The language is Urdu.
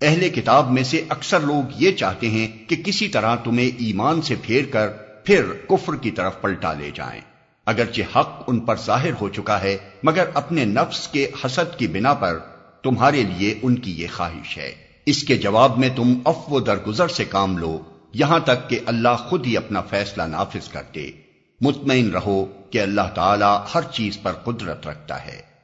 اہل کتاب میں سے اکثر لوگ یہ چاہتے ہیں کہ کسی طرح تمہیں ایمان سے پھیر کر پھر کفر کی طرف پلٹا لے جائیں۔ اگرچہ حق ان پر ظاہر ہو چکا ہے، مگر اپنے نفس کے حسد کی بنا پر تمہارے لیے ان کی یہ خواہش ہے۔ اس کے جواب میں تم افو درگزر سے کام لو، یہاں تک کہ اللہ خود ہی اپنا فیصلہ نافذ کر دے مطمئن رہو کہ اللہ تعالی ہر چیز پر قدرت رکھتا ہے۔